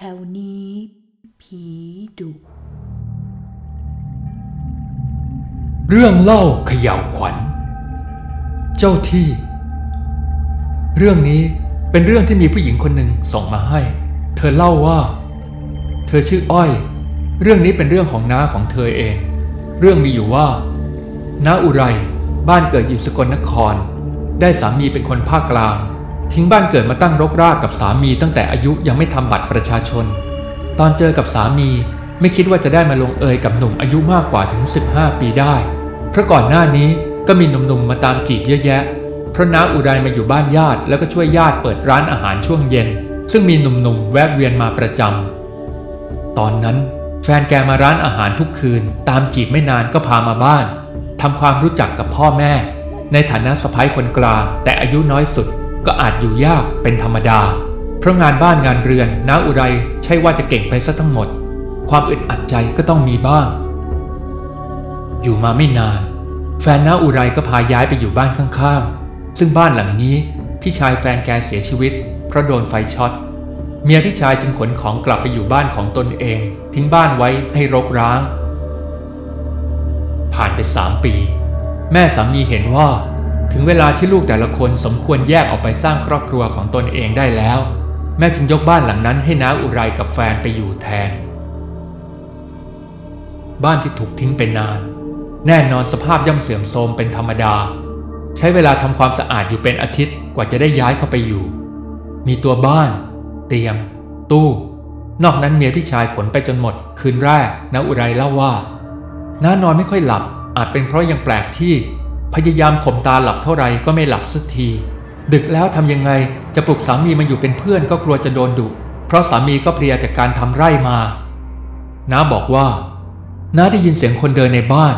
แถวนี้ ผีดุ เรื่องเล่าเขย่าวขวัญ เจ้าที่ เรื่องนี้เป็นเรื่องที่มีผู้หญิงคนหนึ่งส่งมาให้ เธอเล่าว่า เธอชื่ออ้อย เรื่องนี้เป็นเรื่องของน้าของเธอเอง เรื่องมีอยู่ว่าน้าอุไรบ้านเกิดอยู่สกลนคร ได้สามีเป็นคนภาคกลาง ทิ้งบ้านเกิดมาตั้งรกรากกับสามีตั้งแต่อายุยังไม่ทำบัตรประชาชน ตอนเจอกับสามีไม่คิดว่าจะได้มาลงเอยกับหนุ่มอายุมากกว่าถึง 15 ปีได้ เพราะก่อนหน้านี้ก็มีหนุ่มๆมาตามจีบเยอะแยะ เพราะน้าอุไรมาอยู่บ้านญาติแล้วก็ช่วยญาติเปิดร้านอาหารช่วงเย็น ซึ่งมีหนุ่มๆแวะเวียนมาประจำ ตอนนั้นแฟนแกมาร้านอาหารทุกคืน ตามจีบไม่นานก็พามาบ้านทำความรู้จักกับพ่อแม่ ในฐานะสะพ้ายคนกลางแต่อายุน้อยสุด ก็อาจอยู่ยากเป็นธรรมดา เพราะงานบ้านงานเรือนน้าอุไรใช่ว่าจะเก่งไปซะทั้งหมด ความอึดอัดใจก็ต้องมีบ้าง อยู่มาไม่นาน แฟนน้าอุไรก็พาย้ายไปอยู่บ้านข้างๆ ซึ่งบ้านหลังนี้พี่ชายแฟนแกเสียชีวิต เพราะโดนไฟช็อตเมียพี่ชายจึงขนของกลับไปอยู่บ้านของตนเอง ทิ้งบ้านไว้ให้รกร้าง ผ่านไปสามปี แม่สามีเห็นว่า ถึงเวลาที่ลูกแต่ละคนสมควรแยกออกไปสร้างครอบครัวของตนเองได้แล้ว แม่จึงยกบ้านหลังนั้นให้น้าอุไรกับแฟนไปอยู่แทน บ้านที่ถูกทิ้งไปนาน แน่นอนสภาพย่ำเสื่อมโทรมเป็นธรรมดา ใช้เวลาทำความสะอาดอยู่เป็นอาทิตย์กว่าจะได้ย้ายเข้าไปอยู่ มีตัวบ้าน เตียง ตู้ นอกนั้นเมียพี่ชายขนไปจนหมด คืนแรกน้าอุไรเล่าว่าน้านอนไม่ค่อยหลับอาจเป็นเพราะยังแปลกที่ พยายามข่มตาหลับเท่าไรก็ไม่หลับสักที ดึกแล้วทำยังไงจะปลุกสามีมาอยู่เป็นเพื่อนก็กลัวจะโดนดุ เพราะสามีก็เพลียจากการทำไร่มาน้าบอกว่าน้าได้ยินเสียงคนเดินในบ้าน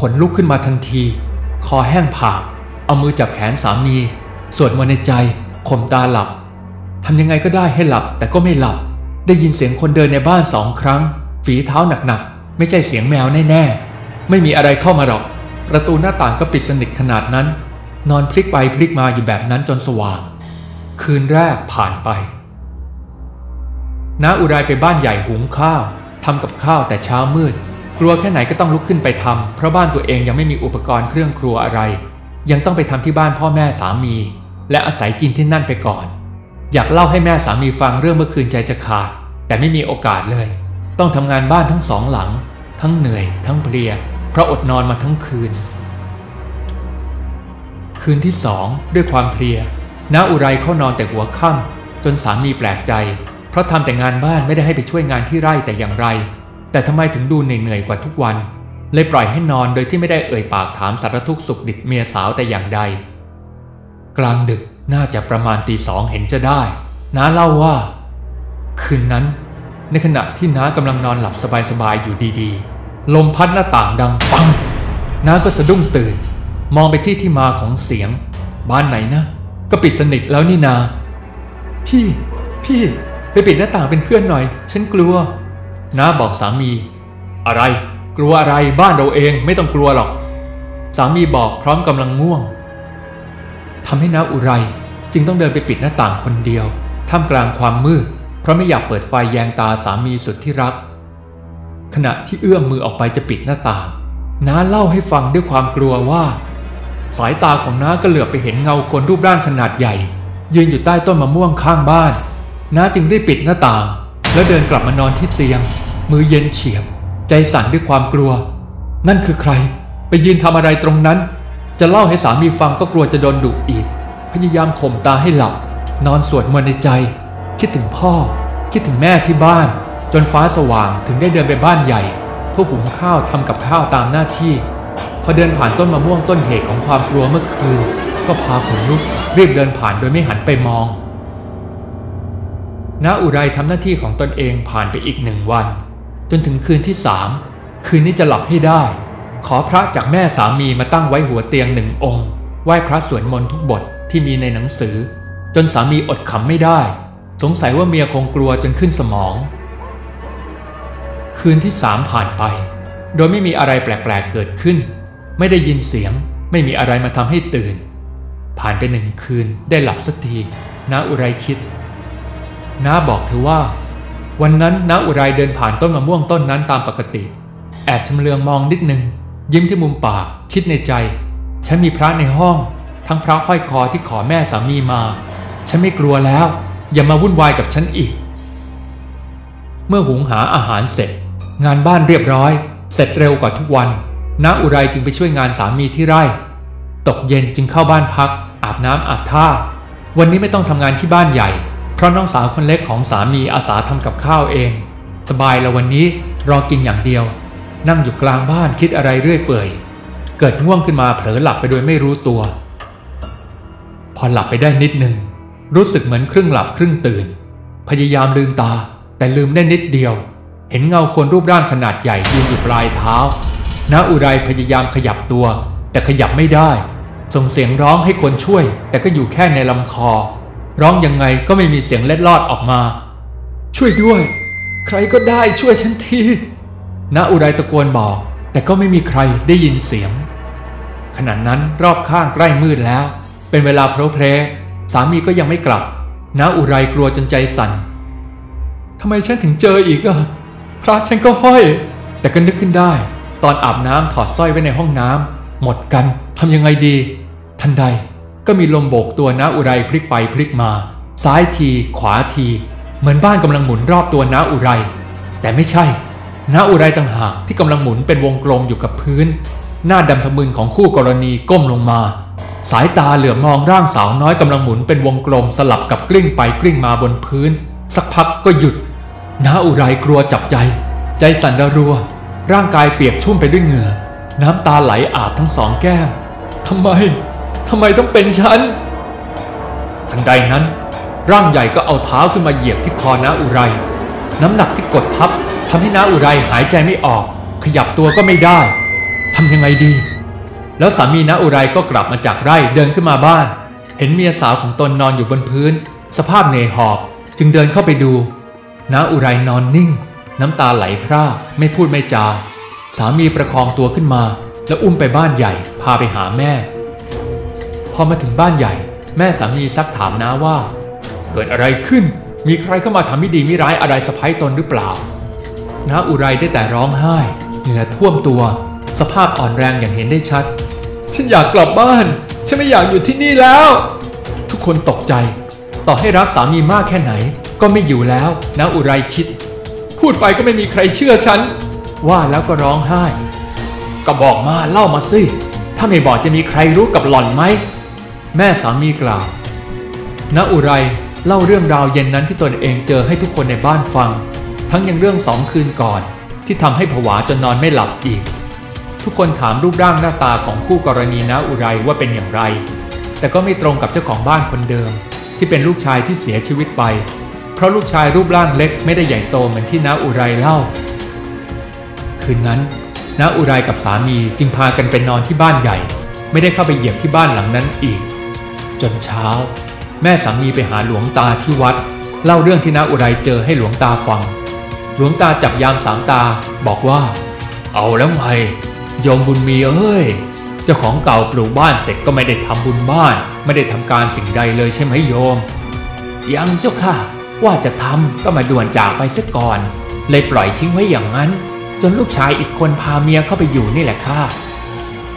ขนลุกขึ้นมาทันที คอแห้งผาก เอามือจับแขนสามี สวดมนต์ในใจข่มตาหลับทำยังไงก็ได้ให้หลับแต่ก็ไม่หลับ ได้ยินเสียงคนเดินในบ้านสองครั้ง ฝีเท้าหนักๆ ไม่ใช่เสียงแมวแน่ๆ ไม่มีอะไรเข้ามาหรอก ประตูหน้าต่างก็ปิดสนิทขนาดนั้น นอนพลิกไปพลิกมาอยู่แบบนั้นจนสว่าง คืนแรกผ่านไปน้าอุไรไปบ้านใหญ่หุงข้าวทำกับข้าวแต่เช้ามืด กลัวแค่ไหนก็ต้องลุกขึ้นไปทำเพราะบ้านตัวเองยังไม่มีอุปกรณ์เครื่องครัวอะไร ยังต้องไปทำที่บ้านพ่อแม่สามี และอาศัยกินที่นั่นไปก่อน อยากเล่าให้แม่สามีฟังเรื่องเมื่อคืนใจจะขาด แต่ไม่มีโอกาสเลย ต้องทำงานบ้านทั้งสองหลัง ทั้งเหนื่อย ทั้งเพลีย เพราะอดนอนมาทั้งคืน คืนที่สองด้วยความเพลียน้าอุไรเข้านอนแต่หัวค่ำจนสามีแปลกใจ เพราะทำแต่งานบ้านไม่ได้ให้ไปช่วยงานที่ไร่แต่อย่างไร แต่ทำไมถึงดูเหนื่อยๆกว่าทุกวัน เลยปล่อยให้นอนโดยที่ไม่ได้เอ่ยปากถามสารทุกข์สุขดิบเมียสาวแต่อย่างใด กลางดึกน่าจะประมาณตีสองเห็นจะได้ น้าเล่าว่า คืนนั้น ในขณะที่น้ากำลังนอนหลับสบายๆอยู่ดีๆ ลมพัดหน้าต่างดังปังน้าก็สะดุ้งตื่น มองไปที่ที่มาของเสียง บ้านไหนนะ ก็ปิดสนิทแล้วนี่นา พี่ พี่ ไปปิดหน้าต่างเป็นเพื่อนหน่อย ฉันกลัวน้าบอกสามี อะไร กลัวอะไรบ้านเราเองไม่ต้องกลัวหรอก สามีบอกพร้อมกำลังง่วงทำให้น้าอุไรจึงต้องเดินไปปิดหน้าต่างคนเดียว ท่ามกลางความมืดเพราะไม่อยากเปิดไฟแยงตาสามีสุดที่รัก ขณะที่เอื้อมมือออกไปจะปิดหน้าต่างน้าเล่าให้ฟังด้วยความกลัวว่า สายตาของน้าก็เหลือบไปเห็นเงาคนรูปร่างขนาดใหญ่ ยืนอยู่ใต้ต้นมะม่วงข้างบ้านน้าจึงได้ปิดหน้าต่าง แล้วเดินกลับมานอนที่เตียง มือเย็นเฉียบ ใจสั่นด้วยความกลัว นั่นคือใคร ไปยืนทำอะไรตรงนั้น จะเล่าให้สามีฟังก็กลัวจะโดนดุอีก พยายามข่มตาให้หลับ นอนสวดมนต์ในใจ คิดถึงพ่อ คิดถึงแม่ที่บ้าน จนฟ้าสว่างถึงได้เดินไปบ้านใหญ่เพื่อหุงข้าวทำกับข้าวตามหน้าที่ พอเดินผ่านต้นมะม่วงต้นเหตุของความกลัวเมื่อคืน ก็พาขนลุกรีบเดินผ่านโดยไม่หันไปมองน้าอุไรทำหน้าที่ของตนเองผ่านไปอีกหนึ่งวัน จนถึงคืนที่สามคืนนี้จะหลับให้ได้ ขอพระจากแม่สามีมาตั้งไว้หัวเตียงหนึ่งองค์ไหว้พระสวดมนต์ทุกบทที่มีในหนังสือ จนสามีอดขำไม่ได้ สงสัยว่าเมียคงกลัวจนขึ้นสมอง คืนที่สามผ่านไป โดยไม่มีอะไรแปลกๆเกิดขึ้น ไม่ได้ยินเสียง ไม่มีอะไรมาทำให้ตื่น ผ่านไปหนึ่งคืนได้หลับสักทีน้าอุไรคิดน้าบอกเธอว่า วันนั้นน้าอุไรเดินผ่านต้นมะม่วงต้นนั้นตามปกติ แอบชำเลืองมองนิดหนึ่งยิ้มที่มุมปากคิดในใจ ฉันมีพระในห้อง ทั้งพระห้อยคอที่ขอแม่สามีมา ฉันไม่กลัวแล้ว อย่ามาวุ่นวายกับฉันอีก เมื่อหุงหาอาหารเสร็จ งานบ้านเรียบร้อย เสร็จเร็วกว่าทุกวันน้าอุไรจึงไปช่วยงานสามีที่ไร่ ตกเย็นจึงเข้าบ้านพัก อาบน้ำอาบท่า วันนี้ไม่ต้องทำงานที่บ้านใหญ่ เพราะน้องสาวคนเล็กของสามีอาสาทำกับข้าวเอง สบายแล้ววันนี้รอกินอย่างเดียว นั่งอยู่กลางบ้านคิดอะไรเรื่อยเปื่อย เกิดง่วงขึ้นมาเผลอหลับไปโดยไม่รู้ตัว พอหลับไปได้นิดหนึ่งรู้สึกเหมือนครึ่งหลับครึ่งตื่น พยายามลืมตาแต่ลืมได้นิดเดียว เห็นเงาคนรูปร่างขนาดใหญ่ยืนอยู่ปลายเท้าน้าอุไรพยายามขยับตัว แต่ขยับไม่ได้ ส่งเสียงร้องให้คนช่วย แต่ก็อยู่แค่ในลำคอ ร้องยังไงก็ไม่มีเสียงเล็ดลอดออกมา ช่วยด้วย ใครก็ได้ช่วยฉันทีน้าอุไรตะโกนบอก แต่ก็ไม่มีใครได้ยินเสียงขณะนั้นรอบข้างใกล้มืดแล้ว เป็นเวลาเพลเพลสามีก็ยังไม่กลับน้าอุไรกลัวจนใจสั่นทำไมฉันถึงเจออีกอะ พระฉันก็ห้อย แต่ก็นึกขึ้นได้ ตอนอาบน้ำถอดสร้อยไว้ในห้องน้ำหมดกันทำยังไงดี ทันใดก็มีลมโบกตัวน้าอุไรพลิกไปพลิกมา ซ้ายที ขวาที เหมือนบ้านกำลังหมุนรอบตัวน้าอุไร แต่ไม่ใช่น้าอุไรต่างหากที่กำลังหมุนเป็นวงกลมอยู่กับพื้น หน้าดำทะมึนของคู่กรณีก้มลงมา สายตาเหลือมองร่างสาวน้อยกำลังหมุนเป็นวงกลมสลับกับกลิ้งไปกลิ้งมาบนพื้น สักพักก็หยุด น้าอุไรกลัวจับใจ ใจสั่นระรัว ร่างกายเปียกชุ่มไปด้วยเหงื่อ น้ำตาไหลอาบทั้งสองแก้มทำไมทำไมต้องเป็นฉัน ทันใดนั้น ร่างใหญ่ก็เอาเท้าขึ้นมาเหยียบที่คอน้าอุไร น้ำหนักที่กดทับทำให้น้าอุไรหายใจไม่ออก ขยับตัวก็ไม่ได้ทำยังไงดี แล้วสามีน้าอุไรก็กลับมาจากไร่เดินขึ้นมาบ้าน เห็นเมียสาวของตนนอนอยู่บนพื้น สภาพเหนื่อยหอบ จึงเดินเข้าไปดู น้าอุไรนอนนิ่ง น้ำตาไหลพร่าไม่พูดไม่จา สามีประคองตัวขึ้นมา แล้วอุ้มไปบ้านใหญ่พาไปหาแม่ พอมาถึงบ้านใหญ่ แม่สามีซักถามน้าว่า เกิดอะไรขึ้น มีใครเข้ามาทำไม่ดีไม่ร้ายอะไรสะพ้ายตนหรือเปล่าน้าอุไรได้แต่ร้องไห้ เหงื่อท่วมตัว สภาพอ่อนแรงอย่างเห็นได้ชัด ฉันอยากกลับบ้าน ฉันไม่อยากอยู่ที่นี่แล้ว ทุกคนตกใจ ต่อให้รักสามีมากแค่ไหน ก็ไม่อยู่แล้วน้าอุไรคิด พูดไปก็ไม่มีใครเชื่อฉัน ว่าแล้วก็ร้องไห้ ก็บอกมาเล่ามาสิ ถ้าไม่บอกจะมีใครรู้กับหล่อนไหม แม่สามีกล่าวณอุไรเล่าเรื่องราวเย็นนั้นที่ตนเองเจอให้ทุกคนในบ้านฟัง ทั้งยังเรื่องสองคืนก่อน ที่ทำให้ผวาจนนอนไม่หลับอีก ทุกคนถามรูปร่างหน้าตาของคู่กรณีณอุไรว่าเป็นอย่างไร แต่ก็ไม่ตรงกับเจ้าของบ้านคนเดิม ที่เป็นลูกชายที่เสียชีวิตไป เพราะลูกชายรูปร่างเล็กไม่ได้ใหญ่โตเหมือนที่น้าอุไรเล่า คืนนั้นน้าอุไรกับสามีจึงพากันไปนอนที่บ้านใหญ่ ไม่ได้เข้าไปเหยียบที่บ้านหลังนั้นอีก จนเช้า แม่สามีไปหาหลวงตาที่วัด เล่าเรื่องที่น้าอุไรเจอให้หลวงตาฟัง หลวงตาจับยามสามตาบอกว่า เอาแล้วไงโยมบุญมีเอ้ยเจ้าของเก่าปลูกบ้านเสร็จก็ไม่ได้ทำบุญบ้าน ไม่ได้ทำการสิ่งใดเลยใช่ไหมโยม ยังเจ้าค่ะ ว่าจะทำก็มาด่วนจากไปซะก่อน เลยปล่อยทิ้งไว้อย่างนั้น จนลูกชายอีกคนพาเมียเข้าไปอยู่นี่แหละค่ะ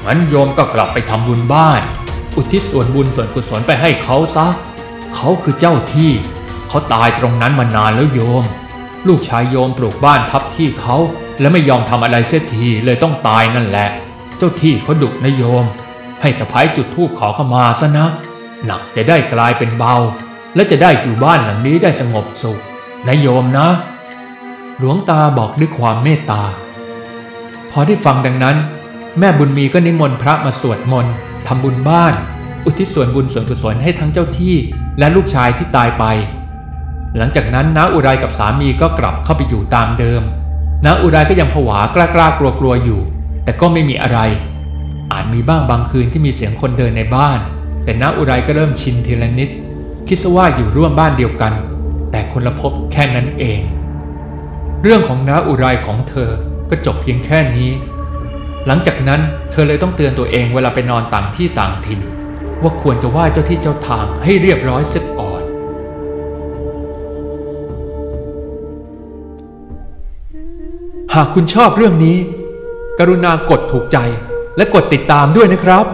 งั้นโยมก็กลับไปทำบุญบ้าน อุทิศส่วนบุญส่วนกุศลไปให้เขาซะ เขาคือเจ้าที่ เขาตายตรงนั้นมานานแล้วโยม ลูกชายโยมปลูกบ้านทับที่เขา และไม่ยอมทำอะไรเสียทีเลยต้องตายนั่นแหละ เจ้าที่เขาดุนะโยม ให้สะพ้ายจุดธูปขอเข้ามาซะนะ หนักจะได้กลายเป็นเบา และจะได้อยู่บ้านหลังนี้ได้สงบสุขนะโยมนะ หลวงตาบอกด้วยความเมตตา พอได้ฟังดังนั้น แม่บุญมีก็นิมนต์พระมาสวดมนต์ทำบุญบ้าน อุทิศส่วนบุญส่วนกุศลให้ทั้งเจ้าที่ และลูกชายที่ตายไป หลังจากนั้นน้าอุไรกับสามีก็กลับเข้าไปอยู่ตามเดิมน้าอุไรก็ยังผวากล้ากล้ากลัวกลัวอยู่ แต่ก็ไม่มีอะไร อาจมีบ้างบางคืนที่มีเสียงคนเดินในบ้าน แต่น้าอุไรก็เริ่มชินทีละนิด คิดซะว่าอยู่ร่วมบ้านเดียวกัน แต่คนละภพแค่นั้นเอง เรื่องของน้าอุไรของเธอก็จบเพียงแค่นี้ หลังจากนั้นเธอเลยต้องเตือนตัวเองเวลาไปนอนต่างที่ต่างถิ่น ว่าควรจะไหว้เจ้าที่เจ้าทางให้เรียบร้อยเสียก่อน หากคุณชอบเรื่องนี้ กรุณากดถูกใจและกดติดตามด้วยนะครับ